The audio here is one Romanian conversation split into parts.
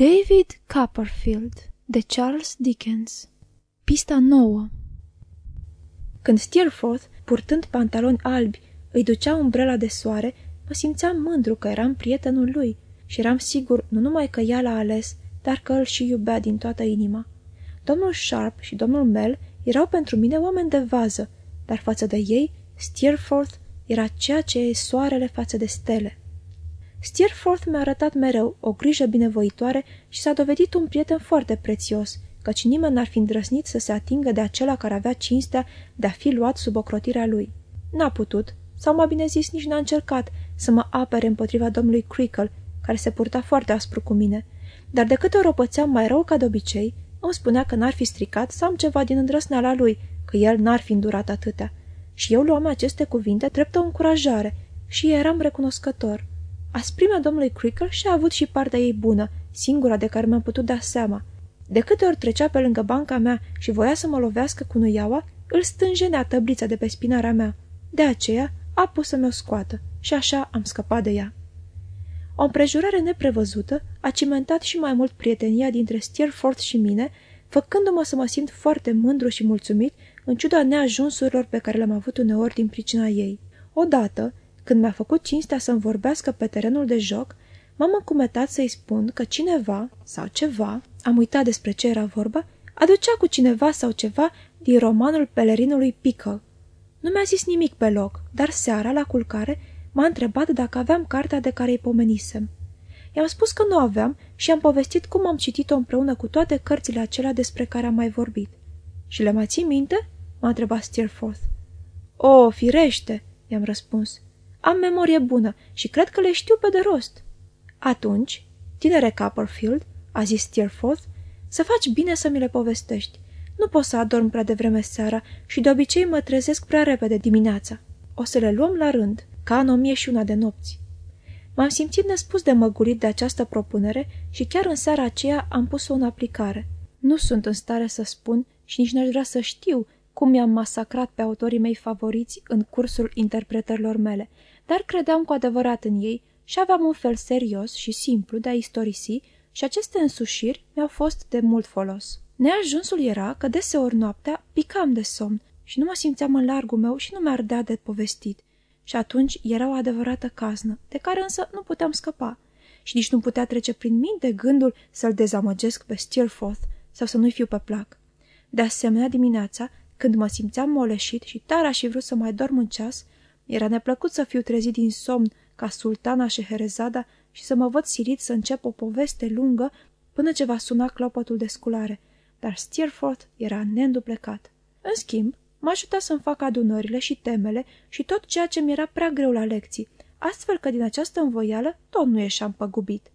David Copperfield de Charles Dickens Pista nouă Când Steerforth, purtând pantaloni albi, îi ducea umbrela de soare, mă simțeam mândru că eram prietenul lui și eram sigur nu numai că ea l-a ales, dar că îl și iubea din toată inima. Domnul Sharp și domnul Mel erau pentru mine oameni de vază, dar față de ei, Steerforth era ceea ce e soarele față de stele. Steerforth mi-a arătat mereu o grijă binevoitoare și s-a dovedit un prieten foarte prețios, căci nimeni n-ar fi îndrăsnit să se atingă de acela care avea cinstea de a fi luat sub ocrotirea lui. N-a putut, sau mai bine zis nici n-a încercat, să mă apere împotriva domnului Crickle, care se purta foarte aspru cu mine, dar de câte ori o pățeam mai rău ca de obicei, îmi spunea că n-ar fi stricat să am ceva din îndrăsneala lui, că el n-ar fi îndurat atâtea. Și eu luam aceste cuvinte drept o încurajare și eram recunoscător. Asprimea domnului Crickle și-a avut și partea ei bună, singura de care mi-am putut da seama. De câte ori trecea pe lângă banca mea și voia să mă lovească cu nuiaua, îl stânjenea tăblița de pe spinarea mea. De aceea a pus să mi-o scoată și așa am scăpat de ea. O împrejurare neprevăzută a cimentat și mai mult prietenia dintre Steerforth și mine, făcându-mă să mă simt foarte mândru și mulțumit, în ciuda neajunsurilor pe care le-am avut uneori din pricina ei. Odată, când mi-a făcut cinstea să-mi vorbească pe terenul de joc, m-am încumetat să-i spun că cineva sau ceva, am uitat despre ce era vorba, aducea cu cineva sau ceva din romanul pelerinului Pickle. Nu mi-a zis nimic pe loc, dar seara, la culcare, m-a întrebat dacă aveam cartea de care îi pomenisem. I-am spus că nu aveam și am povestit cum am citit-o împreună cu toate cărțile acelea despre care am mai vorbit. Și le mai ții minte?" m-a întrebat Steerforth. O, firește!" i-am răspuns. Am memorie bună și cred că le știu pe de rost." Atunci, tinere Copperfield," a zis Steerforth, să faci bine să mi le povestești. Nu pot să adorm prea devreme seara și de obicei mă trezesc prea repede dimineața. O să le luăm la rând, ca în o mie și una de nopți." M-am simțit nespus de măgulit de această propunere și chiar în seara aceea am pus-o în aplicare. Nu sunt în stare să spun și nici n-aș vrea să știu cum mi-am masacrat pe autorii mei favoriți în cursul interpretărilor mele, dar credeam cu adevărat în ei și aveam un fel serios și simplu de a istorisi și aceste însușiri mi-au fost de mult folos. Neajunsul era că deseori noaptea picam de somn și nu mă simțeam în largul meu și nu mi-ardea de povestit. Și atunci era o adevărată caznă, de care însă nu puteam scăpa. Și nici nu putea trece prin minte gândul să-l dezamăgesc pe Steerforth sau să nu-i fiu pe plac. De asemenea, dimineața, când mă simțeam moleșit și tare aș fi vrut să mai dorm un ceas, era neplăcut să fiu trezit din somn ca sultana Șeherezada și să mă văd silit să încep o poveste lungă până ce va suna clopotul de sculare, dar Steerforth era neînduplecat. În schimb, mă ajuta să-mi fac adunările și temele și tot ceea ce mi era prea greu la lecții, astfel că din această învoială tot nu ieșeam păgubit.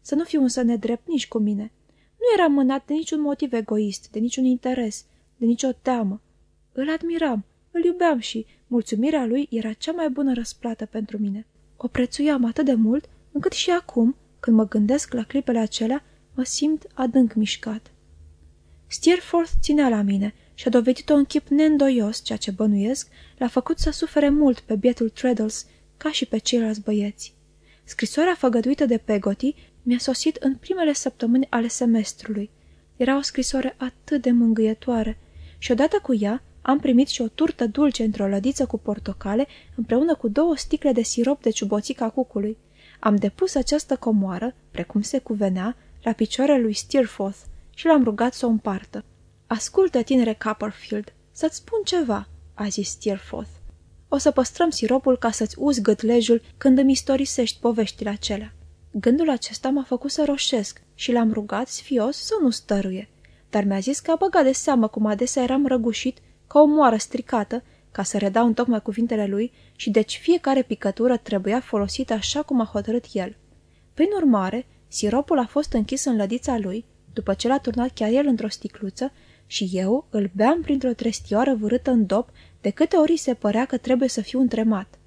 Să nu fiu însă nedrept nici cu mine. Nu eram mânat de niciun motiv egoist, de niciun interes, de nicio teamă. Îl admiram, îl iubeam și mulțumirea lui era cea mai bună răsplată pentru mine. O prețuiam atât de mult, încât și acum, când mă gândesc la clipele acelea, mă simt adânc mișcat. Steerforth ținea la mine și a dovedit-o în chip neîndoios, ceea ce bănuiesc, l-a făcut să sufere mult pe bietul Treadles, ca și pe ceilalți băieți. Scrisoarea făgăduită de Pegoti mi-a sosit în primele săptămâni ale semestrului. Era o scrisoare atât de mângâietoare și odată cu ea am primit și o turtă dulce într-o lădiță cu portocale, împreună cu două sticle de sirop de ciuboțica cucului. Am depus această comoară, precum se cuvenea, la picioarele lui Steerforth și l-am rugat să o împartă. Ascultă, tinere Copperfield, să-ți spun ceva," a zis Steerforth. O să păstrăm siropul ca să-ți uzi gâtlejul când îmi istorisești poveștile acelea." Gândul acesta m-a făcut să roșesc și l-am rugat sfios să nu stăruie, dar mi-a zis că a băgat de seamă cum adesea eram răgușit ca o moară stricată, ca să redau tocmai cuvintele lui și deci fiecare picătură trebuia folosită așa cum a hotărât el. Prin urmare, siropul a fost închis în lădița lui, după ce l-a turnat chiar el într-o sticluță, și eu îl beam printr-o trestioară vârâtă în dop de câte ori se părea că trebuie să fiu întremat.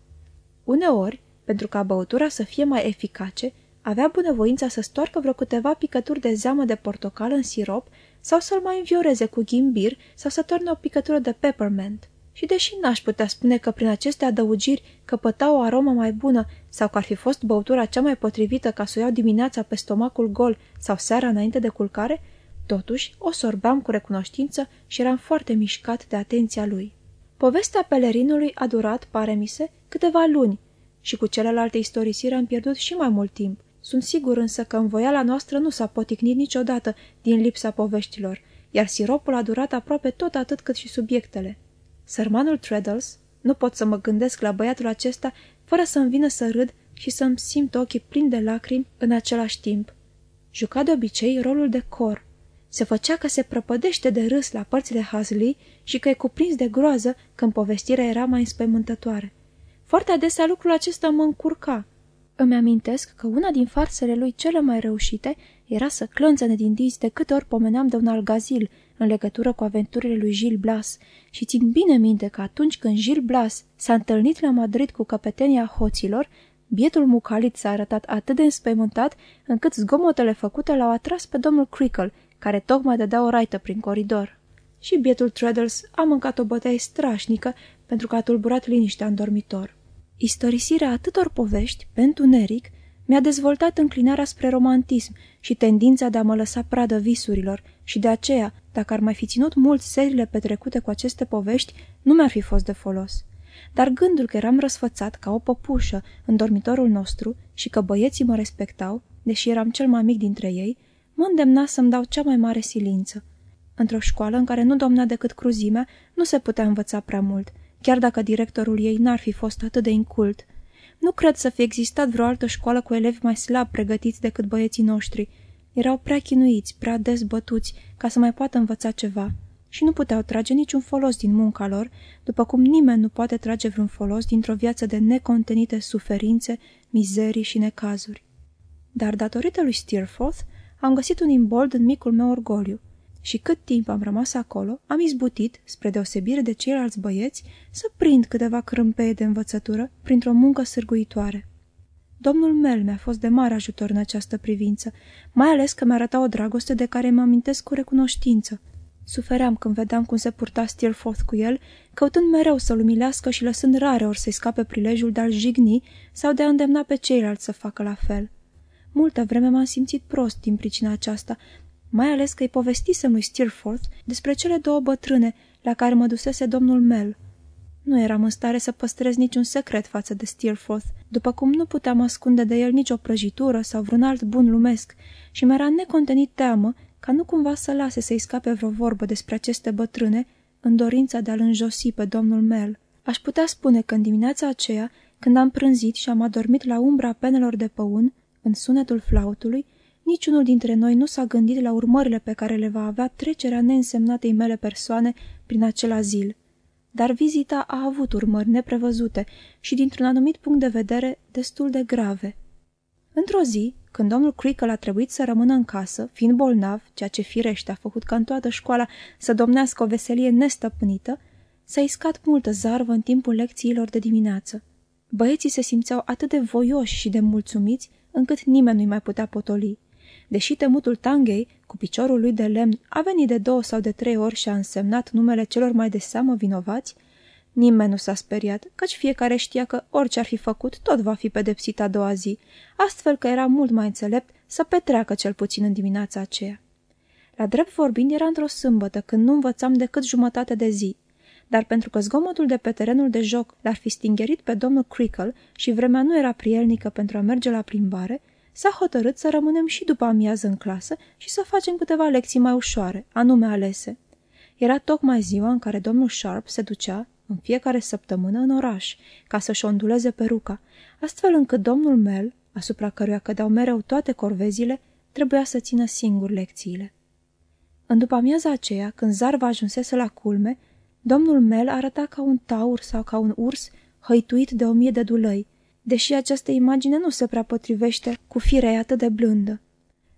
Uneori, pentru ca băutura să fie mai eficace, avea bunăvoința să stoarcă vreo câteva picături de zeamă de portocală în sirop sau să-l mai învioreze cu ghimbir sau să torne o picătură de peppermint. și deși n-aș putea spune că prin aceste adăugiri căpăta o aromă mai bună sau că ar fi fost băutura cea mai potrivită ca să o iau dimineața pe stomacul gol sau seara înainte de culcare, totuși o sorbeam cu recunoștință și eram foarte mișcat de atenția lui. Povestea pelerinului a durat, pare mi se, câteva luni și cu celelalte istorisiri am pierdut și mai mult timp. Sunt sigur însă că învoiala noastră nu s-a poticnit niciodată din lipsa poveștilor, iar siropul a durat aproape tot atât cât și subiectele. Sărmanul Treadles, nu pot să mă gândesc la băiatul acesta fără să-mi vină să râd și să-mi simt ochii plini de lacrimi în același timp. Juca de obicei rolul de cor. Se făcea că se prăpădește de râs la părțile Hazley și că e cuprins de groază când povestirea era mai înspăimântătoare. Foarte adesea lucrul acesta mă încurca. Îmi amintesc că una din farsele lui cele mai reușite era să clănțăne din dinți de câte ori pomeneam de un algazil în legătură cu aventurile lui Gilles Blas și țin bine minte că atunci când Gilles Blas s-a întâlnit la Madrid cu căpetenia hoților, bietul mucalit s-a arătat atât de înspăimântat încât zgomotele făcute l-au atras pe domnul Crickle, care tocmai dădea o raită prin coridor. Și bietul Treadles a mâncat o bătaie strașnică pentru că a tulburat liniștea în dormitor. Istorisirea atâtor povești, pentru Neric, mi-a dezvoltat înclinarea spre romantism și tendința de a mă lăsa pradă visurilor și de aceea, dacă ar mai fi ținut mult serile petrecute cu aceste povești, nu mi-ar fi fost de folos. Dar gândul că eram răsfățat ca o păpușă în dormitorul nostru și că băieții mă respectau, deși eram cel mai mic dintre ei, mă îndemna să-mi dau cea mai mare silință. Într-o școală în care nu domna decât cruzimea, nu se putea învăța prea mult, chiar dacă directorul ei n-ar fi fost atât de incult – nu cred să fie existat vreo altă școală cu elevi mai slab pregătiți decât băieții noștri. Erau prea chinuiți, prea dezbătuți, ca să mai poată învăța ceva. Și nu puteau trage niciun folos din munca lor, după cum nimeni nu poate trage vreun folos dintr-o viață de necontenite suferințe, mizerii și necazuri. Dar datorită lui Steerforth, am găsit un imbold în micul meu orgoliu și cât timp am rămas acolo, am izbutit, spre deosebire de ceilalți băieți, să prind câteva crâmpeie de învățătură printr-o muncă sârguitoare. Domnul Mel mi-a fost de mare ajutor în această privință, mai ales că mi-arăta o dragoste de care mă amintesc cu recunoștință. Sufeream când vedeam cum se purta Steelforth cu el, căutând mereu să-l umilească și lăsând rare ori să-i scape prilejul de a-l jigni sau de a îndemna pe ceilalți să facă la fel. Multă vreme m-am simțit prost din pricina aceasta, mai ales că îi povestisem lui Steerforth despre cele două bătrâne la care mă dusese domnul Mel. Nu eram în stare să păstrez niciun secret față de Steerforth, după cum nu puteam ascunde de el nicio prăjitură sau vreun alt bun lumesc și mi-era necontenit teamă ca nu cumva să lase să-i scape vreo vorbă despre aceste bătrâne în dorința de a-l înjosi pe domnul Mel. Aș putea spune că în dimineața aceea, când am prânzit și am adormit la umbra penelor de păun, în sunetul flautului, Niciunul dintre noi nu s-a gândit la urmările pe care le va avea trecerea neînsemnatei mele persoane prin acel azil. Dar vizita a avut urmări neprevăzute și, dintr-un anumit punct de vedere, destul de grave. Într-o zi, când domnul Crickle a trebuit să rămână în casă, fiind bolnav, ceea ce firește a făcut ca în toată școala să domnească o veselie nestăpânită, s-a iscat multă zarvă în timpul lecțiilor de dimineață. Băieții se simțeau atât de voioși și de mulțumiți, încât nimeni nu-i mai putea potoli. Deși temutul Tangei, cu piciorul lui de lemn, a venit de două sau de trei ori și a însemnat numele celor mai de seamă vinovați, nimeni nu s-a speriat, căci fiecare știa că orice ar fi făcut, tot va fi pedepsit a doua zi, astfel că era mult mai înțelept să petreacă cel puțin în dimineața aceea. La drept vorbind, era într-o sâmbătă, când nu învățam decât jumătate de zi, dar pentru că zgomotul de pe terenul de joc l-ar fi stingerit pe domnul Crickle și vremea nu era prielnică pentru a merge la plimbare, s-a hotărât să rămânem și după amiază în clasă și să facem câteva lecții mai ușoare, anume alese. Era tocmai ziua în care domnul Sharp se ducea, în fiecare săptămână, în oraș, ca să-și onduleze peruca, astfel încât domnul Mel, asupra căruia cădeau mereu toate corvezile, trebuia să țină singur lecțiile. În după amiaza aceea, când zarva ajunsese la culme, domnul Mel arăta ca un taur sau ca un urs hăituit de o mie de dulăi, deși această imagine nu se prea potrivește cu firea atât de blândă.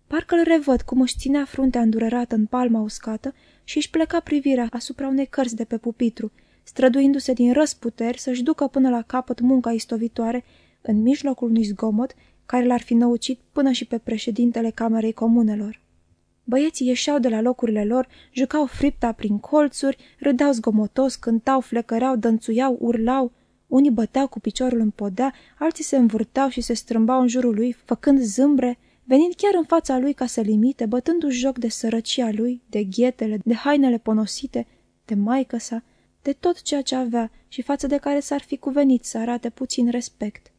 Parcă îl revăd cum își ținea fruntea îndurerată în palma uscată și își pleca privirea asupra unei cărți de pe pupitru, străduindu-se din răsputeri să-și ducă până la capăt munca istovitoare în mijlocul unui zgomot care l-ar fi năucit până și pe președintele Camerei Comunelor. Băieții ieșeau de la locurile lor, jucau fripta prin colțuri, râdeau zgomotos, cântau, flecăreau, dănțuiau, urlau. Unii băteau cu piciorul în podea, alții se învârteau și se strâmbau în jurul lui, făcând zâmbre, venind chiar în fața lui ca să limite, bătându-și joc de sărăcia lui, de ghetele, de hainele ponosite, de maică sa, de tot ceea ce avea și față de care s-ar fi cuvenit să arate puțin respect.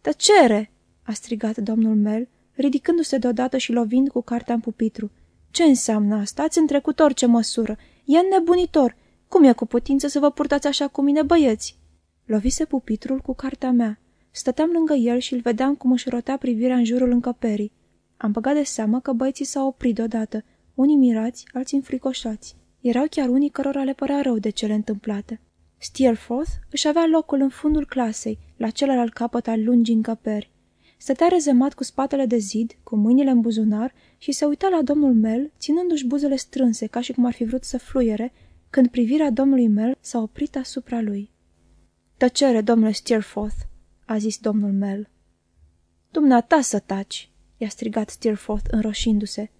Tăcere!" a strigat domnul Mel, ridicându-se deodată și lovind cu cartea în pupitru. Ce înseamnă asta? Ați întrecut orice măsură. E nebunitor. Cum e cu putință să vă purtați așa cu mine, băieți?" Lovise pupitrul cu cartea mea. Stăteam lângă el și îl vedeam cum își rotea privirea în jurul încăperii. Am băgat de seamă că băieții s-au oprit deodată, unii mirați, alții înfricoșați. Erau chiar unii cărora le părea rău de cele întâmplate. Steerforth își avea locul în fundul clasei, la celălalt capăt al lungii încăperi. Stătea rezemat cu spatele de zid, cu mâinile în buzunar și se uita la domnul Mel, ținându-și buzele strânse, ca și cum ar fi vrut să fluiere, când privirea domnului Mel s-a oprit asupra lui. Tăcere, domnule Steerforth, a zis domnul Mel. Dumneata să taci, i-a strigat Steerforth înroșindu-se.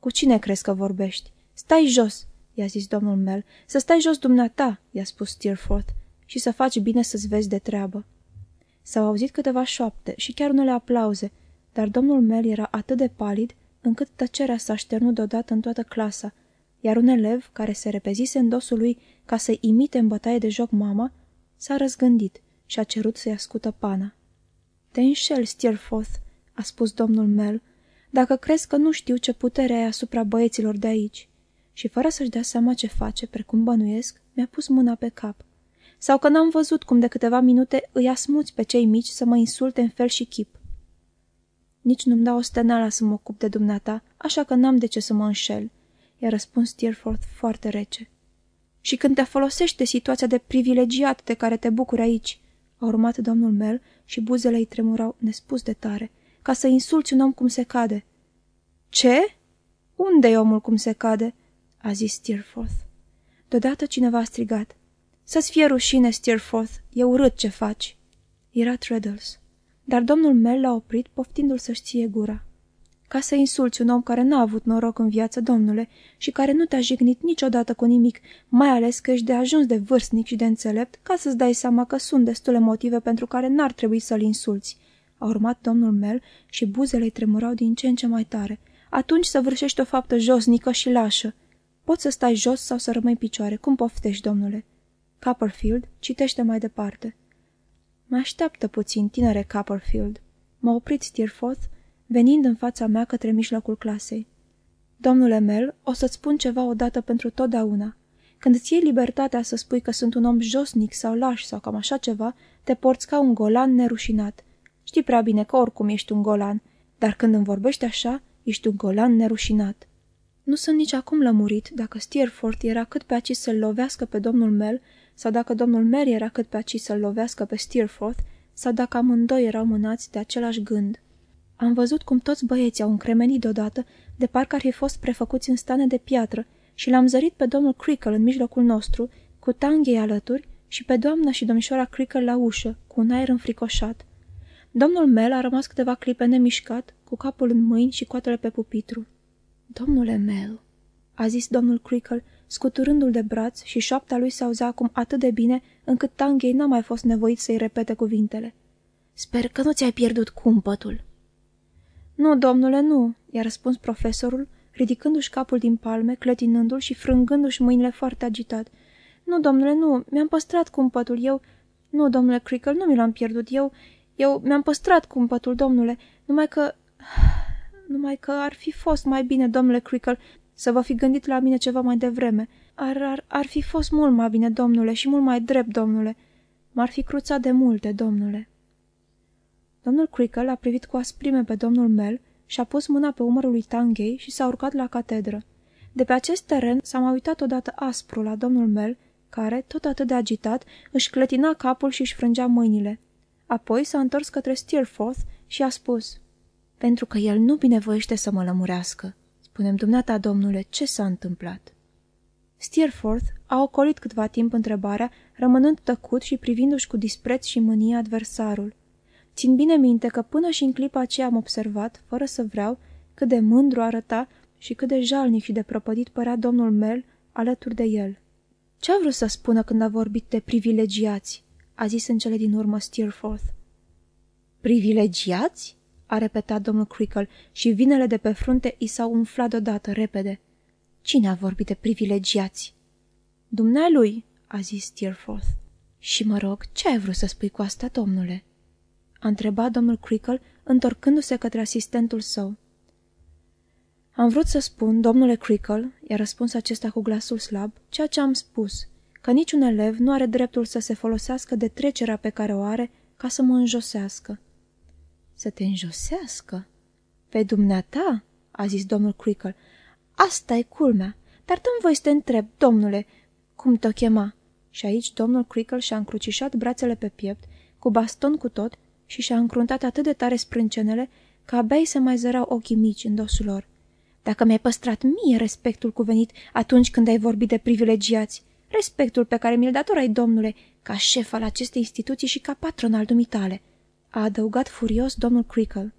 Cu cine crezi că vorbești? Stai jos, i-a zis domnul Mel. Să stai jos dumneata, i-a spus Steerforth, și să faci bine să-ți vezi de treabă. S-au auzit câteva șoapte și chiar unele aplauze, dar domnul Mel era atât de palid încât tăcerea s-a șternut deodată în toată clasa, iar un elev, care se repezise în dosul lui ca să imite în bătaie de joc mama, s-a răzgândit și a cerut să-i ascută pana. Te înșel, Steerforth, a spus domnul Mel, dacă crezi că nu știu ce putere ai asupra băieților de aici. Și fără să-și dea seama ce face, precum bănuiesc, mi-a pus mâna pe cap. Sau că n-am văzut cum de câteva minute îi asmuți pe cei mici să mă insulte în fel și chip. Nici nu-mi dau o stenala să mă ocup de dumneata, așa că n-am de ce să mă înșel, i-a răspuns Steerforth foarte rece. Și când te folosește situația de privilegiat de care te bucuri aici, a urmat domnul Mel și buzele îi tremurau nespus de tare, ca să insulți un om cum se cade. Ce? unde e omul cum se cade?" a zis Steerforth. Deodată cineva a strigat. Să-ți fie rușine, Steerforth, e urât ce faci." Era Treadles. Dar domnul Mel l-a oprit, poftindu-l să-și ție gura. Ca să insulți un om care n-a avut noroc în viață, domnule, și care nu te-a jignit niciodată cu nimic, mai ales că ești de ajuns de vârstnic și de înțelept, ca să-ți dai seama că sunt destule motive pentru care n-ar trebui să-l insulți. A urmat domnul Mel și buzele îi tremurau din ce în ce mai tare. Atunci să vârșești o faptă josnică și lașă. Poți să stai jos sau să rămâi picioare, cum poftești, domnule. Copperfield citește mai departe. Mă așteaptă puțin, tinere Copperfield. M-a oprit Steerforth, venind în fața mea către mijlocul clasei. Domnule Mel, o să-ți spun ceva odată pentru totdeauna. Când îți iei libertatea să spui că sunt un om josnic sau laș sau cam așa ceva, te porți ca un golan nerușinat. Știi prea bine că oricum ești un golan, dar când îmi vorbești așa, ești un golan nerușinat. Nu sunt nici acum lămurit dacă Steerforth era cât pe aici să-l lovească pe domnul Mel sau dacă domnul Mel era cât pe aici să-l lovească pe Steerforth sau dacă amândoi erau mânați de același gând. Am văzut cum toți băieții au încremenit deodată, de parcă ar fi fost prefăcuți în stane de piatră, și l-am zărit pe domnul Crickle în mijlocul nostru, cu tanghei alături, și pe doamna și domnișoara Crickle la ușă, cu un aer înfricoșat. Domnul Mel a rămas câteva clipe nemișcat, cu capul în mâini și coatele pe pupitru. Domnule Mel, a zis domnul Crickle, scuturându-l de braț și șoapta lui se auzea acum atât de bine, încât Tanghei n-a mai fost nevoit să-i repete cuvintele. Sper că nu ți-ai pierdut cumpătul." Nu, domnule, nu," i-a răspuns profesorul, ridicându-și capul din palme, clătinându-l și frângându-și mâinile foarte agitat. Nu, domnule, nu, mi-am păstrat cumpătul, eu... Nu, domnule Crickle, nu mi l-am pierdut, eu... Eu mi-am păstrat cumpătul, domnule, numai că... Numai că ar fi fost mai bine, domnule Crickle, să vă fi gândit la mine ceva mai devreme. Ar, ar, ar fi fost mult mai bine, domnule, și mult mai drept, domnule. M-ar fi cruțat de multe, domnule. Domnul Crickle a privit cu asprime pe domnul Mel și a pus mâna pe umărul lui Tanghei și s-a urcat la catedră. De pe acest teren s-a mai uitat odată aspru la domnul Mel, care, tot atât de agitat, își clătina capul și își frângea mâinile. Apoi s-a întors către Steerforth și a spus, Pentru că el nu binevoiește să mă lămurească. Spunem dumneata, domnule, ce s-a întâmplat?" Steerforth a ocolit câtva timp întrebarea, rămânând tăcut și privindu-și cu dispreț și mânie adversarul. Țin bine minte că până și în clipa aceea am observat, fără să vreau, cât de mândru arăta și cât de jalnic și de prăpădit părea domnul Mel alături de el. Ce a vrut să spună când a vorbit de privilegiați?" a zis în cele din urmă Steerforth. Privilegiați?" a repetat domnul Crickle și vinele de pe frunte i s-au umflat deodată repede. Cine a vorbit de privilegiați?" Dumnealui," a zis Steerforth. Și mă rog, ce ai vrut să spui cu asta, domnule?" A întrebat domnul Crickle, întorcându-se către asistentul său. Am vrut să spun, domnule Crickle, i-a răspuns acesta cu glasul slab, ceea ce am spus, că niciun elev nu are dreptul să se folosească de trecerea pe care o are ca să mă înjosească. Să te înjosească? Pe dumneata? a zis domnul Crickle. asta e culmea, dar dăm voi să te întreb, domnule, cum te chema? Și aici domnul Crickle și-a încrucișat brațele pe piept, cu baston cu tot, și și-a încruntat atât de tare sprâncenele, că abia se mai zărau ochii mici în dosul lor. Dacă mi-ai păstrat mie respectul cuvenit atunci când ai vorbit de privilegiați, respectul pe care mi-l datorai, domnule, ca șef al acestei instituții și ca patron al dumitale, a adăugat furios domnul Crickle.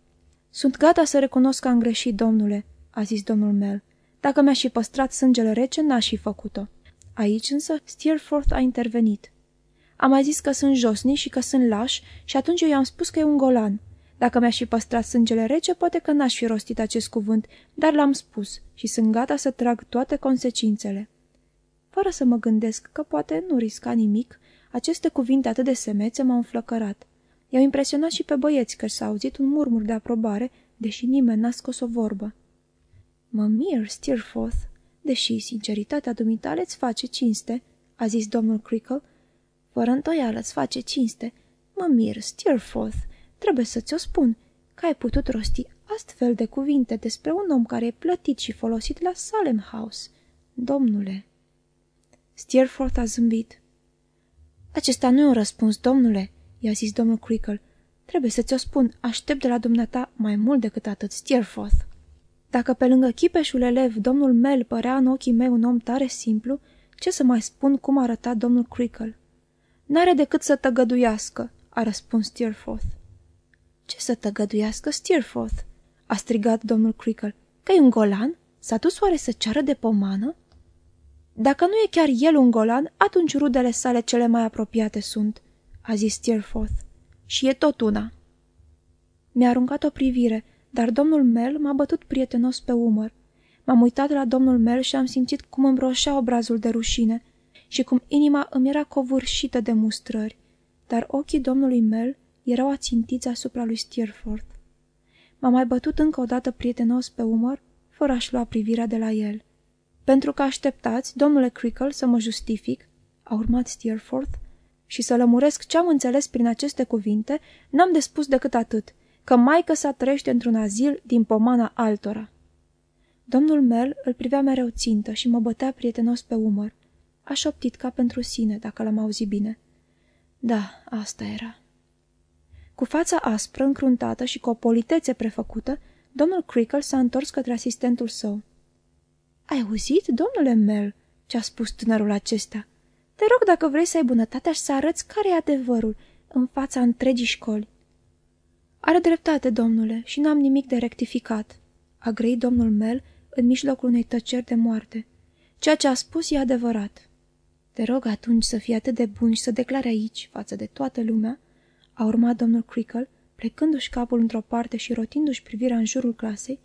Sunt gata să recunosc că am greșit, domnule, a zis domnul Mel. Dacă mi-aș fi păstrat sângele rece, n-aș fi făcut-o. Aici însă Steerforth a intervenit. Am mai zis că sunt josnic și că sunt laș și atunci eu i-am spus că e un golan. Dacă mi-aș fi păstrat sângele rece, poate că n-aș fi rostit acest cuvânt, dar l-am spus și sunt gata să trag toate consecințele. Fără să mă gândesc că poate nu risca nimic, aceste cuvinte atât de semețe m-au înflăcărat. I-au impresionat și pe băieți că s-a auzit un murmur de aprobare, deși nimeni n-a scos o vorbă. Mă mir, Steerforth, deși sinceritatea dumitale îți face cinste, a zis domnul Crickle, fără întoială îți face cinste. Mă mir, Steerforth, trebuie să ți-o spun, că ai putut rosti astfel de cuvinte despre un om care e plătit și folosit la Salem House. Domnule... Steerforth a zâmbit. Acesta nu e un răspuns, domnule, i-a zis domnul Crickle. Trebuie să ți-o spun, aștept de la dumneata mai mult decât atât, Steerforth. Dacă pe lângă chipeșul elev domnul Mel părea în ochii mei un om tare simplu, ce să mai spun cum arăta domnul Crickle? N-are decât să tăgăduiască, a răspuns Steerforth. Ce să tăgăduiască Steerforth? a strigat domnul Crickle. Că e un golan? S-a dus oare să ceară de pomană? Dacă nu e chiar el un golan, atunci rudele sale cele mai apropiate sunt, a zis Steerforth. Și e tot una. Mi-a aruncat o privire, dar domnul Mel m-a bătut prietenos pe umăr. M-am uitat la domnul Mel și am simțit cum îmi roșea obrazul de rușine și cum inima îmi era covârșită de mustrări, dar ochii domnului Mel erau ațintiți asupra lui Steerforth. M-a mai bătut încă o dată prietenos pe umăr, fără a-și lua privirea de la el. Pentru că așteptați, domnule Crickle, să mă justific, a urmat Steerforth, și să lămuresc ce am înțeles prin aceste cuvinte, n-am de spus decât atât, că maică sa trăiește într-un azil din pomana altora. Domnul Mel îl privea mereu țintă și mă bătea prietenos pe umăr. Aș șoptit ca pentru sine, dacă l-am auzit bine. Da, asta era. Cu fața aspră, încruntată și cu o politețe prefăcută, domnul Crickle s-a întors către asistentul său. Ai auzit, domnule Mel, ce a spus tânărul acesta? Te rog dacă vrei să ai bunătatea și să arăți care e adevărul în fața întregii școli. Are dreptate, domnule, și n-am nimic de rectificat, a grăit domnul Mel în mijlocul unei tăceri de moarte. Ceea ce a spus e adevărat. Te rog atunci să fii atât de bun și să declare aici, față de toată lumea, a urmat domnul Crickle, plecându-și capul într-o parte și rotindu-și privirea în jurul clasei,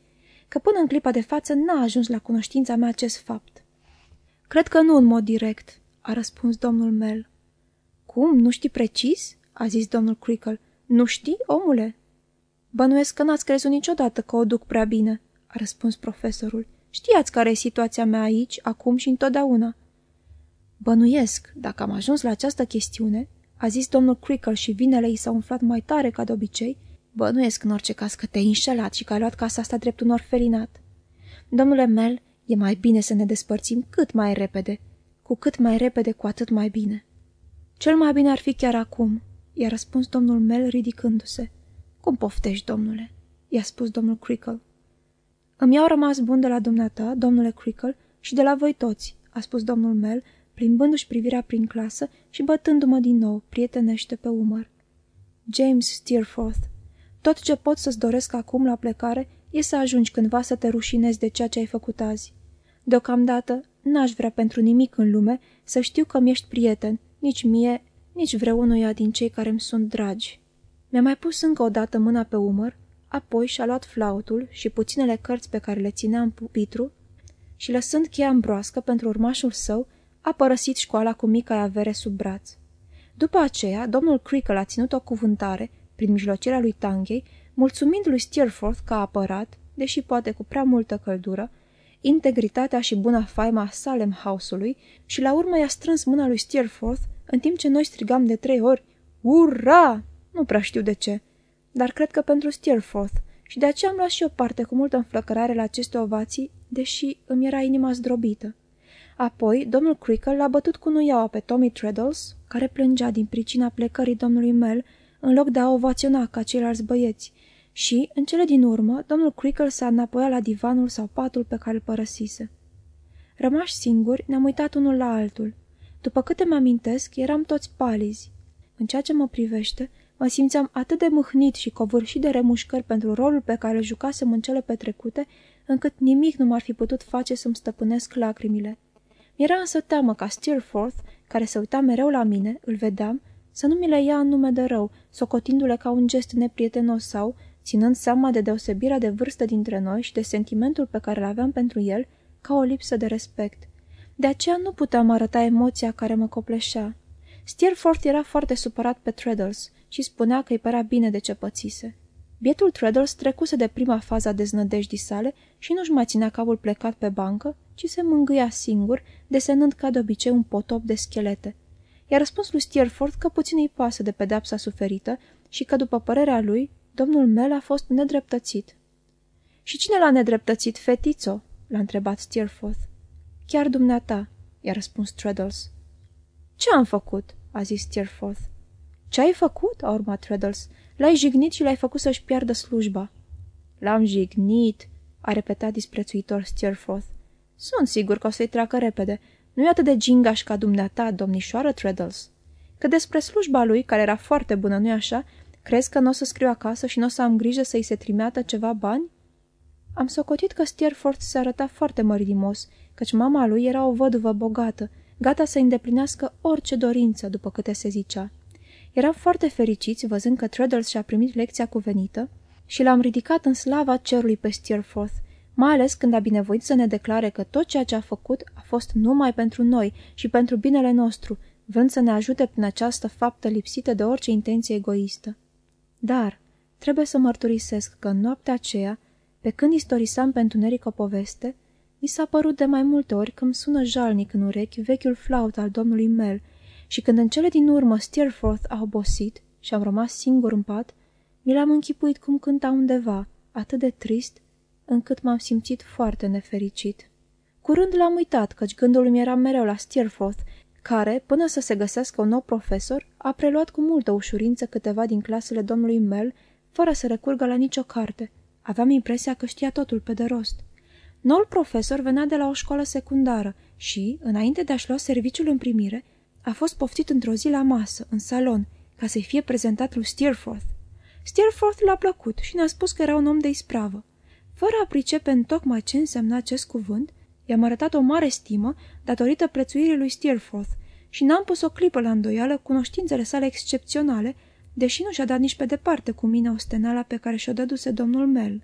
că până în clipa de față n-a ajuns la cunoștința mea acest fapt. Cred că nu în mod direct, a răspuns domnul Mel. Cum? Nu știi precis? a zis domnul Crickle. Nu știi, omule? Bănuiesc că n-ați crezut niciodată că o duc prea bine, a răspuns profesorul. Știați care e situația mea aici, acum și întotdeauna. Bănuiesc, dacă am ajuns la această chestiune, a zis domnul Crickle și vinele i s-au umflat mai tare ca de obicei, bănuiesc în orice caz că te-ai înșelat și că ai luat casa asta drept un orfelinat. Domnule Mel, e mai bine să ne despărțim cât mai repede. Cu cât mai repede, cu atât mai bine. Cel mai bine ar fi chiar acum, i-a răspuns domnul Mel ridicându-se. Cum poftești, domnule?" i-a spus domnul Crickle. Îmi au rămas bun de la dumneata, domnule Crickle, și de la voi toți," a spus domnul Mel, plimbându-și privirea prin clasă și bătându-mă din nou, prietenește pe umăr. James Steerforth, tot ce pot să-ți doresc acum la plecare e să ajungi cândva să te rușinezi de ceea ce ai făcut azi. Deocamdată, n-aș vrea pentru nimic în lume să știu că mi-ești prieten, nici mie, nici vreunuia din cei care îmi sunt dragi. Mi-a mai pus încă o dată mâna pe umăr, apoi și-a luat flautul și puținele cărți pe care le ținea în pupitru și, lăsând cheia în broască pentru urmașul său, a părăsit școala cu mica avere sub braț. După aceea, domnul Crickle a ținut o cuvântare, prin mijlocirea lui Tanghei, mulțumind lui Steerforth că a apărat, deși poate cu prea multă căldură, integritatea și buna faima Salem House-ului și la urmă i-a strâns mâna lui Steerforth în timp ce noi strigam de trei ori Ura! Nu prea știu de ce, dar cred că pentru Steerforth și de aceea am luat și o parte cu multă înflăcărare la aceste ovații, deși îmi era inima zdrobită. Apoi, domnul Crickle l-a bătut cu nuiaua pe Tommy Treadles, care plângea din pricina plecării domnului Mel, în loc de a ovaționa ca ceilalți băieți, și, în cele din urmă, domnul Crickle s-a înapoiat la divanul sau patul pe care îl părăsise. Rămași singuri, ne-am uitat unul la altul. După câte mă amintesc, eram toți palizi. În ceea ce mă privește, mă simțeam atât de mâhnit și covârșit de remușcări pentru rolul pe care îl jucasem în cele petrecute, încât nimic nu m-ar fi putut face să-mi stăpânesc lacrimile. Mi-era însă teamă ca Steerforth, care se uita mereu la mine, îl vedeam, să nu mi le ia în nume de rău, socotindu-le ca un gest neprietenos sau, ținând seama de deosebirea de vârstă dintre noi și de sentimentul pe care îl aveam pentru el, ca o lipsă de respect. De aceea nu puteam arăta emoția care mă copleșea. Steerforth era foarte supărat pe Treadles și spunea că îi părea bine de ce pățise. Bietul Treadles trecuse de prima fază a deznădejdii sale și nu-și mai ținea capul plecat pe bancă, ci se mângâia singur, desenând ca de obicei un potop de schelete. I-a răspuns lui Steerforth că puțin îi pasă de pedepsa suferită și că, după părerea lui, domnul Mel a fost nedreptățit. Și cine l-a nedreptățit, fetițo?" l-a întrebat Steerforth. Chiar dumneata," i-a răspuns Treadles. Ce am făcut?" a zis Steerforth. Ce ai făcut?" a urmat Treadles. L-ai jignit și l-ai făcut să-și piardă slujba." L-am jignit," a repetat disprețuitor Steerforth. Sunt sigur că o să-i treacă repede. Nu e atât de gingaș ca dumneata, domnișoară Treadles. Că despre slujba lui, care era foarte bună, nu-i așa, crezi că nu o să scriu acasă și nu o să am grijă să-i se trimeată ceva bani? Am socotit că Steerforth se arăta foarte măridimos, căci mama lui era o văduvă bogată, gata să îndeplinească orice dorință, după câte se zicea. Eram foarte fericiți văzând că Treadles și-a primit lecția cuvenită și l-am ridicat în slava cerului pe Steerforth, mai ales când a binevoit să ne declare că tot ceea ce a făcut a fost numai pentru noi și pentru binele nostru, vrând să ne ajute prin această faptă lipsită de orice intenție egoistă. Dar trebuie să mărturisesc că în noaptea aceea, pe când istorisam pentru Neric o poveste, mi s-a părut de mai multe ori că îmi sună jalnic în urechi vechiul flaut al domnului Mel și când în cele din urmă Steerforth a obosit și am rămas singur în pat, mi l-am închipuit cum cânta undeva, atât de trist, încât m-am simțit foarte nefericit. Curând l-am uitat, căci gândul mi era mereu la Steerforth, care, până să se găsească un nou profesor, a preluat cu multă ușurință câteva din clasele domnului Mel, fără să recurgă la nicio carte. Aveam impresia că știa totul pe de rost. Noul profesor venea de la o școală secundară și, înainte de a-și lua serviciul în primire, a fost poftit într-o zi la masă, în salon, ca să-i fie prezentat lui Steerforth. Steerforth l-a plăcut și ne-a spus că era un om de ispravă. Fără a pricepe în tocmai ce însemna acest cuvânt, i-am arătat o mare stimă datorită prețuirii lui Steerforth și n-am pus o clipă la îndoială cunoștințele sale excepționale, deși nu și-a dat nici pe departe cu mine ostenala pe care și-o dăduse domnul Mel.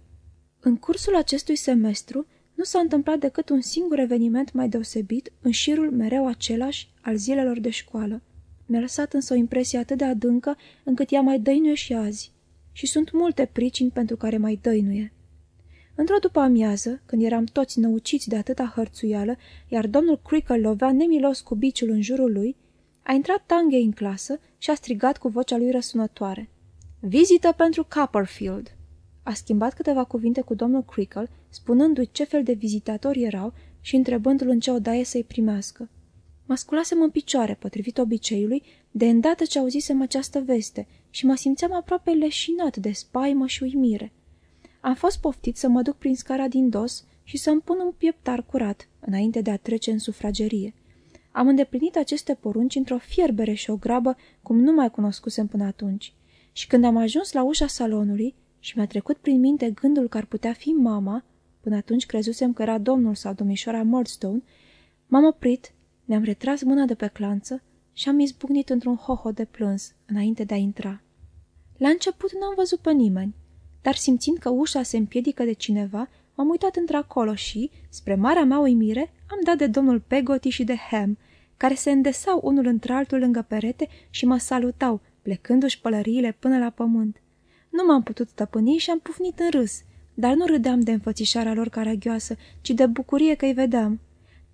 În cursul acestui semestru nu s-a întâmplat decât un singur eveniment mai deosebit în șirul mereu același al zilelor de școală. Mi-a lăsat însă o impresie atât de adâncă încât ea mai dăinuie și azi. Și sunt multe pricini pentru care mai dăinuie. Într-o după amiază, când eram toți năuciți de atâta hărțuială, iar domnul Crickle lovea nemilos cu biciul în jurul lui, a intrat Tanghei în clasă și a strigat cu vocea lui răsunătoare. Vizită pentru Copperfield! A schimbat câteva cuvinte cu domnul Crickle, spunându-i ce fel de vizitatori erau și întrebându-l în ce odaie să-i primească. Mă sculasem în picioare, potrivit obiceiului, de îndată ce auzisem această veste și mă simțeam aproape leșinat de spaimă și uimire. Am fost poftit să mă duc prin scara din dos și să-mi pun un pieptar curat, înainte de a trece în sufragerie. Am îndeplinit aceste porunci într-o fierbere și o grabă cum nu mai cunoscusem până atunci. Și când am ajuns la ușa salonului, și mi-a trecut prin minte gândul că ar putea fi mama, până atunci crezusem că era domnul sau domnișoara Murdstone, m-am oprit, mi-am retras mâna de pe clanță și am izbucnit într-un hoho de plâns înainte de a intra. La început n-am văzut pe nimeni, dar simțind că ușa se împiedică de cineva, m-am uitat într-acolo și, spre marea mea uimire, am dat de domnul Pegoti și de Ham, care se îndesau unul într-altul lângă perete și mă salutau, plecându-și pălăriile până la pământ. Nu m-am putut stăpâni și am pufnit în râs, dar nu râdeam de înfățișarea lor caragioasă, ci de bucurie că îi vedeam.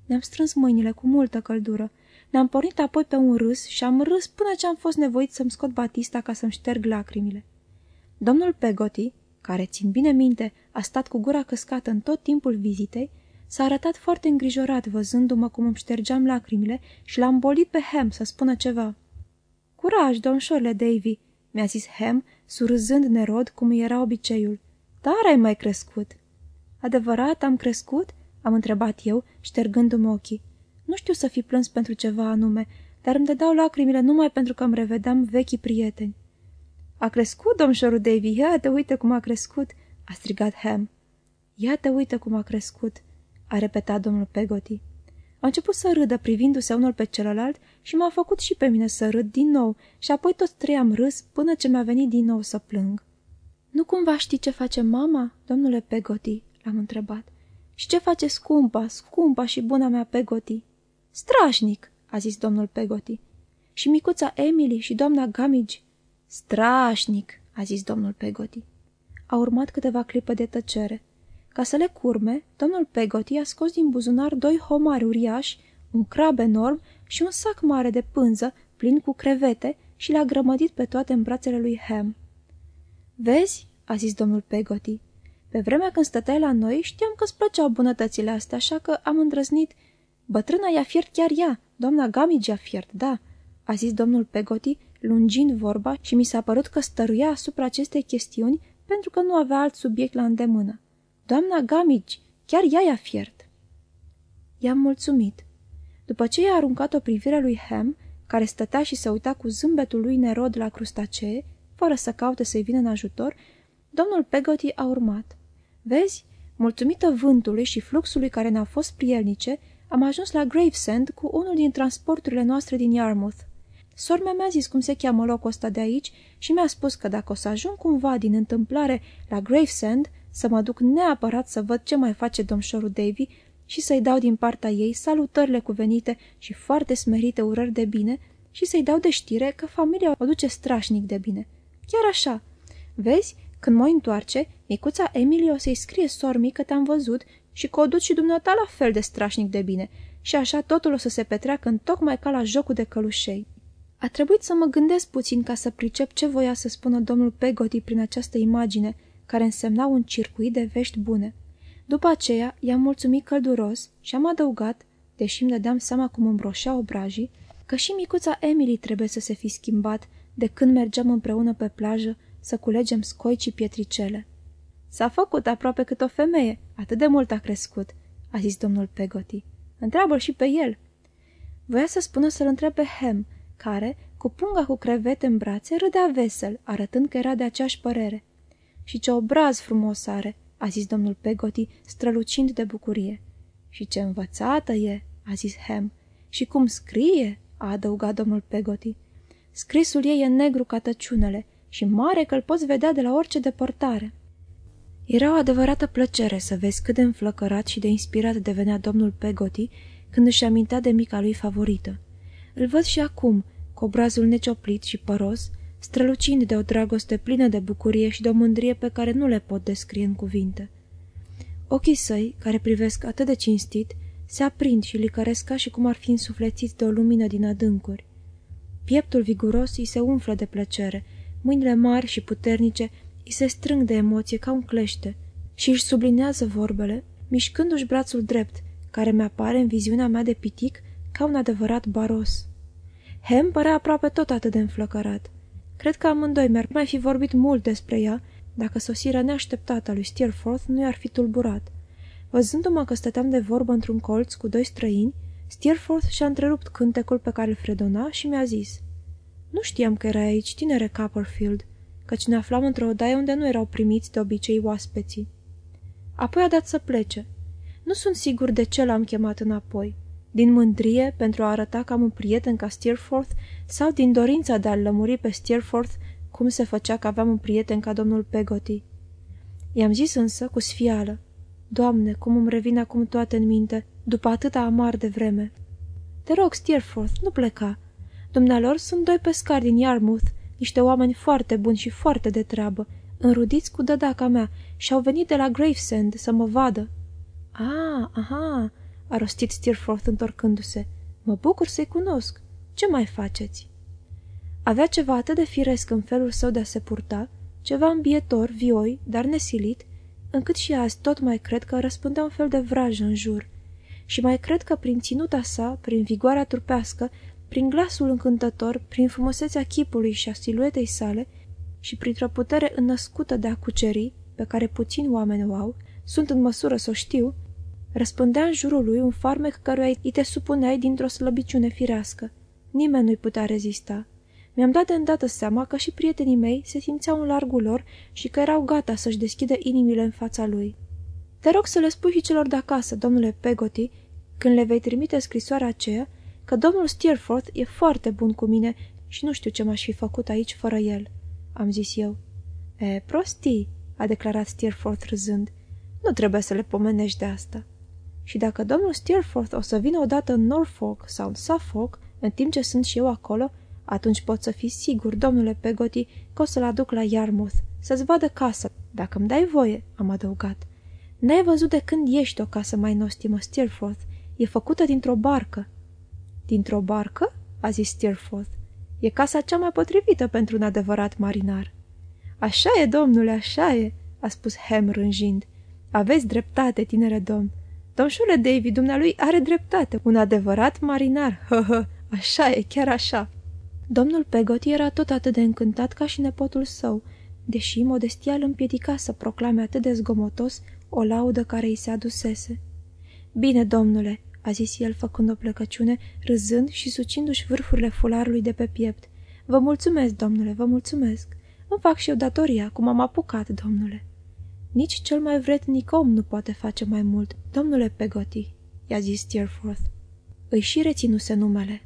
Ne-am strâns mâinile cu multă căldură. Ne-am pornit apoi pe un râs și am râs până ce am fost nevoit să-mi scot batista ca să-mi șterg lacrimile. Domnul Pegoti, care, țin bine minte, a stat cu gura căscată în tot timpul vizitei, s-a arătat foarte îngrijorat văzându-mă cum îmi ștergeam lacrimile și l-am bolit pe Ham să spună ceva. Curaj, domnșorle Davy!" Mi-a zis Ham, surâzând nerod cum îi era obiceiul. Dar ai mai crescut." Adevărat, am crescut?" am întrebat eu, ștergându-mi ochii. Nu știu să fi plâns pentru ceva anume, dar îmi dădeau lacrimile numai pentru că îmi revedeam vechii prieteni. A crescut, domnșorul Davy, ia te uite cum a crescut!" a strigat Ham. Ia te uite cum a crescut!" a repetat domnul Pegoti. A început să râdă privindu-se unul pe celălalt și m-a făcut și pe mine să râd din nou și apoi toți trei am râs până ce mi-a venit din nou să plâng. Nu cumva știi ce face mama, domnule Pegoti?" l-am întrebat. Și ce face scumpa, scumpa și buna mea Pegoti?" Strașnic!" a zis domnul Pegoti. Și micuța Emily și doamna Gamage?" Strașnic!" a zis domnul Pegoti. A urmat câteva clipe de tăcere. Ca să le curme, domnul Pegoti a scos din buzunar doi homari uriași, un crab enorm și un sac mare de pânză plin cu crevete și le-a grămădit pe toate în brațele lui Ham. Vezi?" a zis domnul Pegoti. Pe vremea când stăteai la noi, știam că îți plăceau bunătățile astea, așa că am îndrăznit. Bătrâna i-a fiert chiar ea, doamna Gamigi a fiert, da," a zis domnul Pegoti, lungind vorba și mi s-a părut că stăruia asupra acestei chestiuni pentru că nu avea alt subiect la îndemână. Doamna Gamigi, chiar ea i-a fiert." I-am mulțumit. După ce i-a aruncat o privire lui Ham, care stătea și se uita cu zâmbetul lui nerod la crustacee, fără să caute să-i vină în ajutor, domnul Pegoti a urmat. Vezi, mulțumită vântului și fluxului care ne-au fost prielnice, am ajuns la Gravesend cu unul din transporturile noastre din Yarmouth. Sormea mi-a zis cum se cheamă locul ăsta de aici și mi-a spus că dacă o să ajung cumva din întâmplare la Gravesend, să mă duc neapărat să văd ce mai face domșorul Davy și să-i dau din partea ei salutările cuvenite și foarte smerite urări de bine și să-i dau de știre că familia o duce strașnic de bine. Chiar așa. Vezi, când mă întoarce, micuța Emily o să-i scrie sormii că te-am văzut și că o duci și dumneata la fel de strașnic de bine și așa totul o să se petreacă în tocmai ca la jocul de călușei. A trebuit să mă gândesc puțin ca să pricep ce voia să spună domnul Pegoti prin această imagine, care însemna un circuit de vești bune. După aceea, i-am mulțumit călduros și am adăugat, deși îmi dădeam seama cum îmbroșea obrajii, că și micuța Emily trebuie să se fi schimbat de când mergeam împreună pe plajă să culegem scoici și pietricele. S-a făcut aproape cât o femeie, atât de mult a crescut, a zis domnul Pegoti. Întreabă-l și pe el. Voia să spună să-l întrebe pe Hem, care, cu punga cu crevete în brațe, râdea vesel, arătând că era de aceeași părere. Și ce obraz frumos are, a zis domnul Pegoti, strălucind de bucurie. Și ce învățată e, a zis Hem. Și cum scrie, a adăugat domnul Pegoti. Scrisul ei e negru ca tăciunele și mare că îl poți vedea de la orice deportare. Era o adevărată plăcere să vezi cât de înflăcărat și de inspirat devenea domnul Pegoti când își amintea de mica lui favorită. Îl văd și acum, cu obrazul necioplit și păros, strălucind de o dragoste plină de bucurie și de o mândrie pe care nu le pot descrie în cuvinte. Ochii săi, care privesc atât de cinstit, se aprind și licăresc ca și cum ar fi însuflețiți de o lumină din adâncuri. Pieptul viguros îi se umflă de plăcere, mâinile mari și puternice îi se strâng de emoție ca un clește și își sublinează vorbele, mișcându-și brațul drept, care mi-apare în viziunea mea de pitic ca un adevărat baros. Hem părea aproape tot atât de înflăcărat. Cred că amândoi mi-ar mai fi vorbit mult despre ea, dacă sosirea neașteptată a lui Steerforth nu i-ar fi tulburat. Văzându-mă că stăteam de vorbă într-un colț cu doi străini, Steerforth și-a întrerupt cântecul pe care îl fredona și mi-a zis Nu știam că era aici, tinere Copperfield, căci ne aflam într-o odaie unde nu erau primiți de obicei oaspeții. Apoi a dat să plece. Nu sunt sigur de ce l-am chemat înapoi. Din mândrie, pentru a arăta că am un prieten ca Steerforth, sau din dorința de a-l lămuri pe Steerforth cum se făcea că aveam un prieten ca domnul Pegoti. I-am zis însă, cu sfială, Doamne, cum îmi revin acum toate în minte, după atâta amar de vreme. Te rog, Steerforth, nu pleca. Dumnealor sunt doi pescari din Yarmouth, niște oameni foarte buni și foarte de treabă, înrudiți cu dădaca mea și au venit de la Gravesend să mă vadă. Ah, aha, a rostit Steerforth întorcându-se. Mă bucur să-i cunosc. Ce mai faceți? Avea ceva atât de firesc în felul său de a se purta, ceva îmbietor, vioi, dar nesilit, încât și azi tot mai cred că răspundea un fel de vrajă în jur. Și mai cred că prin ținuta sa, prin vigoarea trupească, prin glasul încântător, prin frumusețea chipului și a siluetei sale și printr-o putere înnăscută de a cuceri, pe care puțini oameni o au, sunt în măsură să o știu, răspândea în jurul lui un farmec căruia îi te supuneai dintr-o slăbiciune firească. Nimeni nu-i putea rezista. Mi-am dat de îndată seama că și prietenii mei se simțeau în largul lor și că erau gata să-și deschidă inimile în fața lui. Te rog să le spui și celor de acasă, domnule Pegoti, când le vei trimite scrisoarea aceea, că domnul Steerforth e foarte bun cu mine și nu știu ce m-aș fi făcut aici fără el, am zis eu. E, prostii, a declarat Steerforth râzând. Nu trebuie să le pomenești de asta. Și dacă domnul Steerforth o să vină odată în Norfolk sau în Suffolk, în timp ce sunt și eu acolo, atunci pot să fii sigur, domnule Pegoti, că o să-l aduc la Yarmouth, să-ți vadă casă, dacă îmi dai voie, am adăugat. N-ai văzut de când ești o casă mai nostimă, Steerforth. E făcută dintr-o barcă. Dintr-o barcă? a zis Steerforth. E casa cea mai potrivită pentru un adevărat marinar. Așa e, domnule, așa e, a spus Ham rânjind. Aveți dreptate, tinere domn. Domșule David, dumnealui are dreptate, un adevărat marinar, hă, hă, așa e, chiar așa. Domnul Pegoti era tot atât de încântat ca și nepotul său, deși modestia îl împiedica să proclame atât de zgomotos o laudă care îi se adusese. Bine, domnule," a zis el făcând o plecăciune, râzând și sucindu-și vârfurile fularului de pe piept. Vă mulțumesc, domnule, vă mulțumesc. Îmi fac și eu datoria, cum am apucat, domnule." Nici cel mai vretnic om nu poate face mai mult, domnule Pegoti," i-a zis Steerforth. Îi și reținuse numele.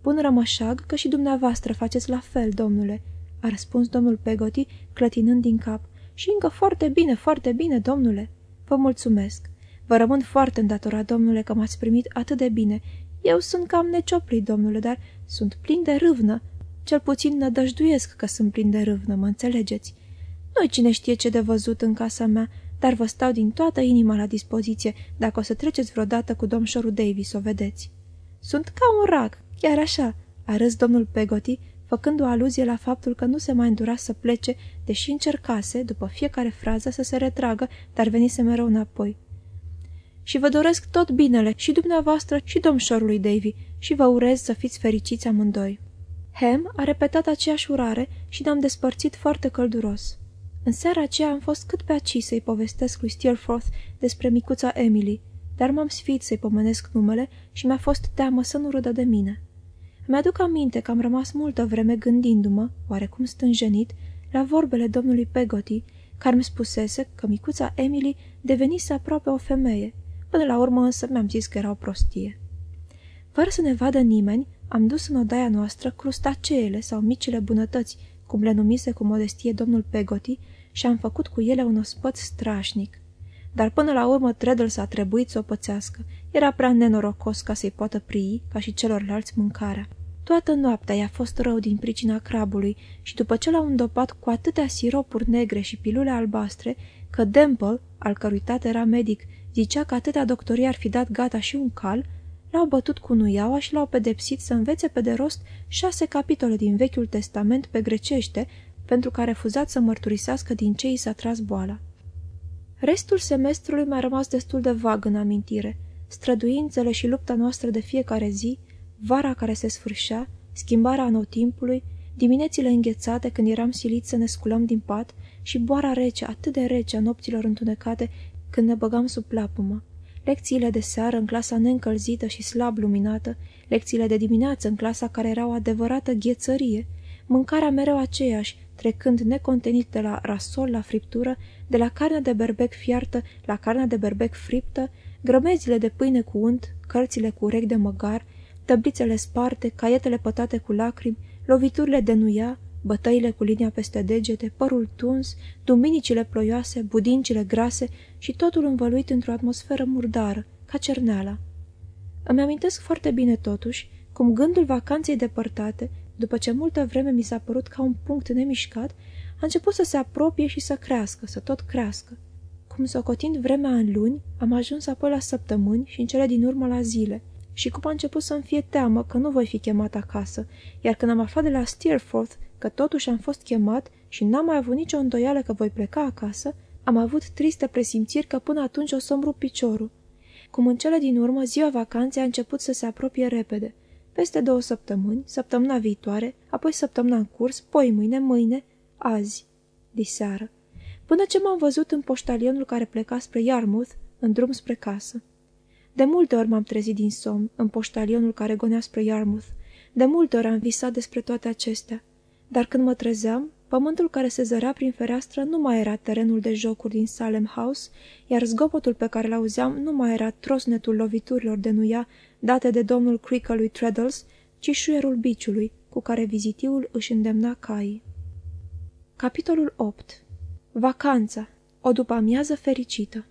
Pun rămășag că și dumneavoastră faceți la fel, domnule," a răspuns domnul Pegoti, clătinând din cap. Și încă foarte bine, foarte bine, domnule." Vă mulțumesc. Vă rămân foarte îndatorat, domnule, că m-ați primit atât de bine. Eu sunt cam necioplit, domnule, dar sunt plin de râvnă. Cel puțin nădăjduiesc că sunt plin de râvnă, mă înțelegeți. Nu-i cine știe ce de văzut în casa mea, dar vă stau din toată inima la dispoziție dacă o să treceți vreodată cu domșorul Davis, o vedeți. Sunt ca un rac, chiar așa, a râs domnul Pegoti, făcând o aluzie la faptul că nu se mai îndura să plece, deși încercase, după fiecare frază, să se retragă, dar venise mereu înapoi. Și vă doresc tot binele, și dumneavoastră, și domșorului Davy, și vă urez să fiți fericiți amândoi. Ham a repetat aceeași urare și ne-am despărțit foarte călduros. În seara aceea am fost cât pe aci să-i povestesc lui Steerforth despre micuța Emily, dar m-am sfit să-i pomenesc numele și mi-a fost teamă să nu râdă de mine. Mi-aduc aminte că am rămas multă vreme gândindu-mă, oarecum stânjenit, la vorbele domnului Pegoti, care mi spusese că micuța Emily devenise aproape o femeie. Până la urmă însă mi-am zis că era o prostie. Fără să ne vadă nimeni, am dus în odaia noastră crustaceele sau micile bunătăți, cum le numise cu modestie domnul Pegoti, și am făcut cu ele un ospăț strașnic. Dar până la urmă s a trebuit să o pățească. Era prea nenorocos ca să-i poată prii, ca și celorlalți, mâncarea. Toată noaptea i-a fost rău din pricina crabului și după ce l-au îndopat cu atâtea siropuri negre și pilule albastre, că Demple, al cărui tată era medic, zicea că atâta doctorii ar fi dat gata și un cal, l-au bătut cu nuiaua și l-au pedepsit să învețe pe de rost șase capitole din Vechiul Testament pe grecește, pentru că a refuzat să mărturisească din ce i s-a tras boala. Restul semestrului mi-a rămas destul de vag în amintire. Străduințele și lupta noastră de fiecare zi, vara care se sfârșea, schimbarea anotimpului, diminețile înghețate când eram siliți să ne sculăm din pat și boara rece, atât de rece a nopților întunecate când ne băgam sub plapumă. Lecțiile de seară în clasa neîncălzită și slab luminată, lecțiile de dimineață în clasa care era o adevărată ghețărie, mâncarea mereu aceeași, trecând necontenit de la rasol la friptură, de la carnea de berbec fiartă la carnea de berbec friptă, grămezile de pâine cu unt, cărțile cu urechi de măgar, tăblițele sparte, caietele pătate cu lacrimi, loviturile de nuia, bătăile cu linia peste degete, părul tuns, duminicile ploioase, budincile grase și totul învăluit într-o atmosferă murdară, ca cerneala. Îmi amintesc foarte bine, totuși, cum gândul vacanței depărtate, după ce multă vreme mi s-a părut ca un punct nemișcat, a început să se apropie și să crească, să tot crească. Cum socotind vremea în luni, am ajuns apoi la săptămâni și în cele din urmă la zile, și cum a început să-mi fie teamă că nu voi fi chemat acasă, iar când am aflat de la Steerforth că totuși am fost chemat și n-am mai avut nicio îndoială că voi pleca acasă, am avut triste presimțiri că până atunci o să-mi rup piciorul. Cum în cele din urmă, ziua vacanței a început să se apropie repede. Peste două săptămâni, săptămâna viitoare, apoi săptămâna în curs, poi mâine, mâine, azi, diseară. Până ce m-am văzut în poștalionul care pleca spre Yarmouth, în drum spre casă. De multe ori m-am trezit din somn, în poștalionul care gonea spre Yarmouth. De multe ori am visat despre toate acestea. Dar când mă trezeam, pământul care se zărea prin fereastră nu mai era terenul de jocuri din Salem House, iar zgopotul pe care l-auzeam nu mai era trosnetul loviturilor de nuia date de domnul Creakle lui Treadles, ci șuierul biciului, cu care vizitiul își îndemna caii. Capitolul 8 Vacanța. O după-amiază fericită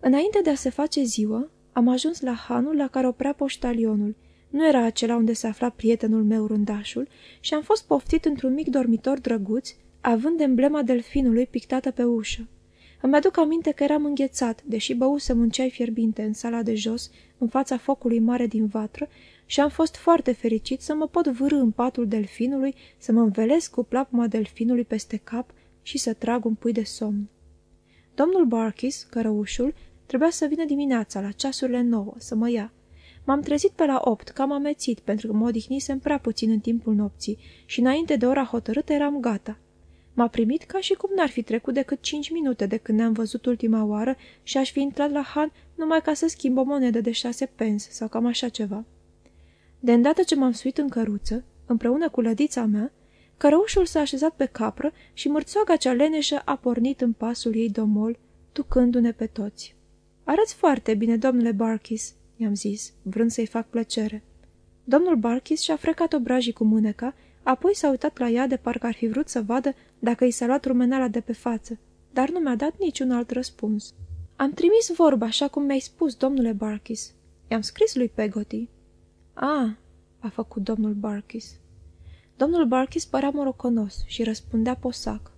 Înainte de a se face ziua, am ajuns la hanul la care oprea poștalionul. Nu era acela unde se afla prietenul meu rândașul și am fost poftit într-un mic dormitor drăguț, având emblema delfinului pictată pe ușă. Îmi aduc aminte că eram înghețat, deși băusem un ceai fierbinte în sala de jos, în fața focului mare din vatră, și am fost foarte fericit să mă pot vârâ în patul delfinului, să mă învelesc cu plapuma delfinului peste cap și să trag un pui de somn. Domnul Barkis, cărăușul, Trebuia să vină dimineața, la ceasurile nouă, să mă ia. M-am trezit pe la opt, cam amețit, pentru că mă odihnisem prea puțin în timpul nopții și înainte de ora hotărâtă eram gata. M-a primit ca și cum n-ar fi trecut decât cinci minute de când ne-am văzut ultima oară și aș fi intrat la Han numai ca să schimb o monedă de șase pence sau cam așa ceva. De îndată ce m-am suit în căruță, împreună cu lădița mea, cărăușul s-a așezat pe capră și mărțoaga cea leneșă a pornit în pasul ei domol, ducându-ne pe toți. Arăți foarte bine, domnule Barkis," i-am zis, vrând să-i fac plăcere. Domnul Barkis și-a frecat obrajii cu mâneca, apoi s-a uitat la ea de parcă ar fi vrut să vadă dacă i s-a luat rumeneala de pe față, dar nu mi-a dat niciun alt răspuns. Am trimis vorba, așa cum mi-ai spus, domnule Barkis. I-am scris lui Pegoti. A, a făcut domnul Barkis. Domnul Barkis părea moroconos și răspundea posac.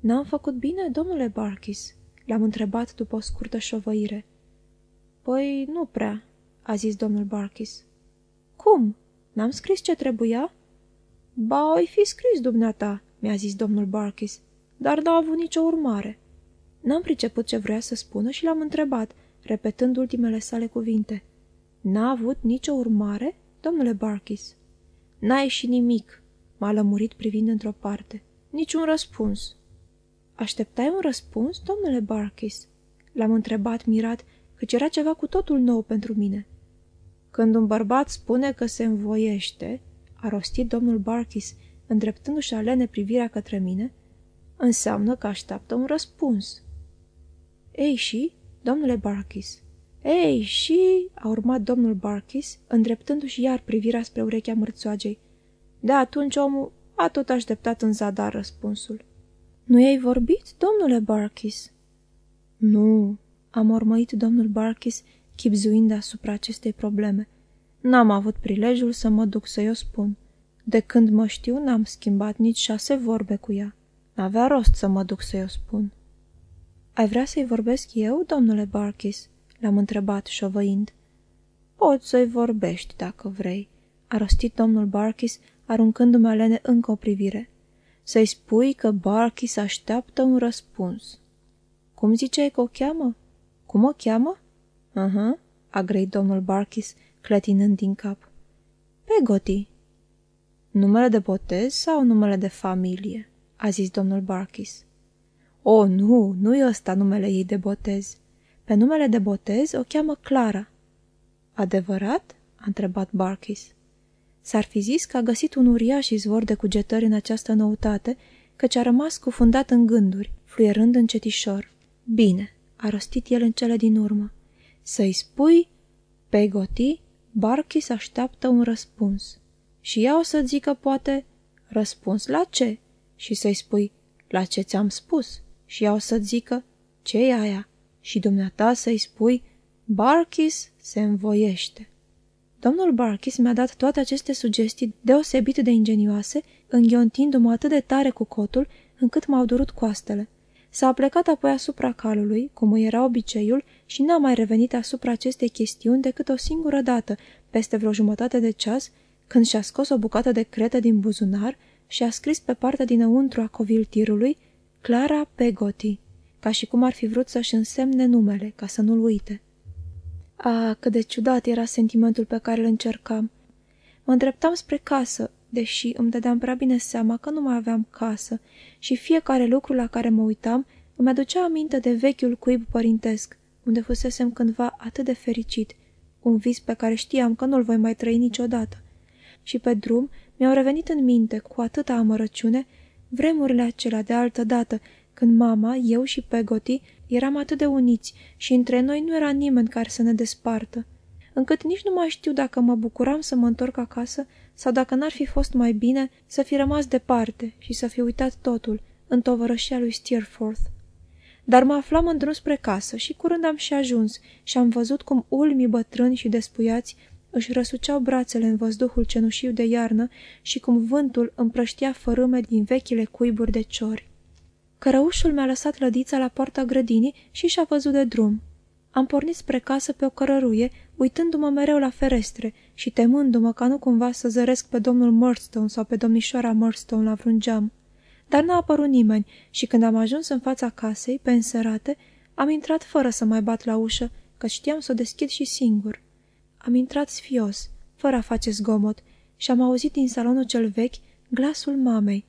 N-am făcut bine, domnule Barkis?" L-am întrebat după o scurtă șovăire. Păi, nu prea," a zis domnul Barkis. Cum? N-am scris ce trebuia?" Ba, oi fi scris dumneata," mi-a zis domnul Barkis, dar n-a avut nicio urmare." N-am priceput ce vrea să spună și l-am întrebat, repetând ultimele sale cuvinte. N-a avut nicio urmare, domnule Barkis?" N-a ieșit nimic," m-a lămurit privind într-o parte. Niciun răspuns." Așteptai un răspuns, domnule Barkis?" L-am întrebat mirat, căci era ceva cu totul nou pentru mine. Când un bărbat spune că se învoiește, a rostit domnul Barkis, îndreptându-și alene privirea către mine, înseamnă că așteaptă un răspuns. Ei și, domnule Barkis, ei și, a urmat domnul Barkis, îndreptându-și iar privirea spre urechea mărțoagei. De atunci omul a tot așteptat în zadar răspunsul. Nu i-ai vorbit, domnule Barkis?" Nu," a mormăit domnul Barkis, chipzuind asupra acestei probleme. N-am avut prilejul să mă duc să-i o spun. De când mă știu, n-am schimbat nici șase vorbe cu ea. N-avea rost să mă duc să-i o spun. Ai vrea să-i vorbesc eu, domnule Barkis?" l-am întrebat, șovăind. Poți să-i vorbești, dacă vrei," a rostit domnul Barkis, aruncându-mi alene încă o privire să-i spui că Barkis așteaptă un răspuns. Cum ziceai că o cheamă? Cum o cheamă? Aha, uh-huh, a greit domnul Barkis, clătinând din cap. Pegoti. Numele de botez sau numele de familie? a zis domnul Barkis. O, nu, nu e ăsta numele ei de botez. Pe numele de botez o cheamă Clara. Adevărat? a întrebat Barkis. S-ar fi zis că a găsit un uriaș izvor de cugetări în această noutate, căci a rămas cufundat în gânduri, fluierând încetișor. Bine, a rostit el în cele din urmă. Să-i spui, Pegoti, Barkis așteaptă un răspuns. Și ea o să zică, poate, răspuns la ce? Și să-i spui, la ce ți-am spus? Și ea o să zică, ce e aia? Și dumneata să-i spui, Barkis se învoiește. Domnul Barkis mi-a dat toate aceste sugestii deosebit de ingenioase, înghiontindu-mă atât de tare cu cotul, încât m-au durut coastele. S-a plecat apoi asupra calului, cum îi era obiceiul, și n-a mai revenit asupra acestei chestiuni decât o singură dată, peste vreo jumătate de ceas, când și-a scos o bucată de cretă din buzunar și a scris pe partea dinăuntru a coviltirului Clara Pegoti, ca și cum ar fi vrut să-și însemne numele, ca să nu-l uite. A, cât de ciudat era sentimentul pe care îl încercam. Mă îndreptam spre casă, deși îmi dădeam prea bine seama că nu mai aveam casă și fiecare lucru la care mă uitam îmi aducea aminte de vechiul cuib părintesc, unde fusesem cândva atât de fericit, un vis pe care știam că nu-l voi mai trăi niciodată. Și pe drum mi-au revenit în minte cu atâta amărăciune vremurile acelea de altă dată, când mama, eu și Pegoti eram atât de uniți și între noi nu era nimeni care să ne despartă, încât nici nu mai știu dacă mă bucuram să mă întorc acasă sau dacă n-ar fi fost mai bine să fi rămas departe și să fi uitat totul în tovărășia lui Steerforth. Dar mă aflam în drum spre casă și curând am și ajuns și am văzut cum ulmii bătrâni și despuiați își răsuceau brațele în văzduhul cenușiu de iarnă și cum vântul împrăștia fărâme din vechile cuiburi de ciori. Cărăușul mi-a lăsat lădița la poarta grădinii și și-a văzut de drum. Am pornit spre casă pe o cărăruie, uitându-mă mereu la ferestre și temându-mă ca nu cumva să zăresc pe domnul Murdstone sau pe domnișoara Murdstone la vreun geam. Dar n-a apărut nimeni și când am ajuns în fața casei, pe înserate, am intrat fără să mai bat la ușă, că știam să o deschid și singur. Am intrat sfios, fără a face zgomot, și am auzit din salonul cel vechi glasul mamei,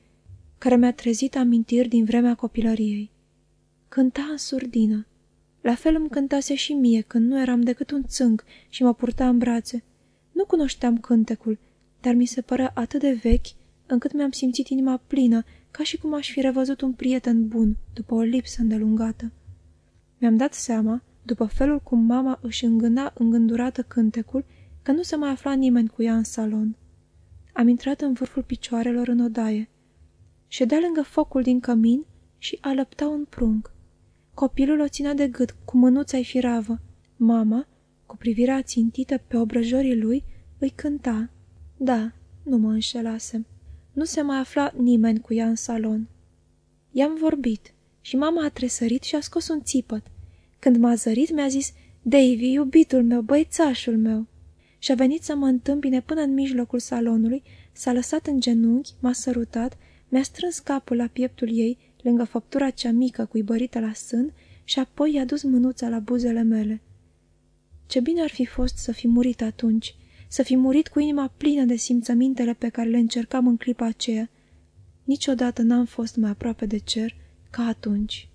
care mi-a trezit amintiri din vremea copilăriei. Cânta în surdină. La fel îmi cântase și mie când nu eram decât un țânc și mă purta în brațe. Nu cunoșteam cântecul, dar mi se părea atât de vechi încât mi-am simțit inima plină, ca și cum aș fi revăzut un prieten bun după o lipsă îndelungată. Mi-am dat seama, după felul cum mama își îngâna îngândurată cântecul, că nu se mai afla nimeni cu ea în salon. Am intrat în vârful picioarelor în odaie. Ședea lângă focul din cămin și alăpta un prunc. Copilul o ținea de gât cu mânuța-i firavă. Mama, cu privirea țintită pe obrăjorii lui, îi cânta. Da, nu mă înșelasem. Nu se mai afla nimeni cu ea în salon. I-am vorbit și mama a tresărit și a scos un țipăt. Când m-a zărit, mi-a zis, Davy, iubitul meu, băițașul meu. Și a venit să mă întâmpine până în mijlocul salonului, s-a lăsat în genunchi, m-a sărutat, mi-a strâns capul la pieptul ei, lângă făptura cea mică cuibărită la sân, și apoi i-a dus mânuța la buzele mele. Ce bine ar fi fost să fi murit atunci, să fi murit cu inima plină de simțămintele pe care le încercam în clipa aceea. Niciodată n-am fost mai aproape de cer ca atunci.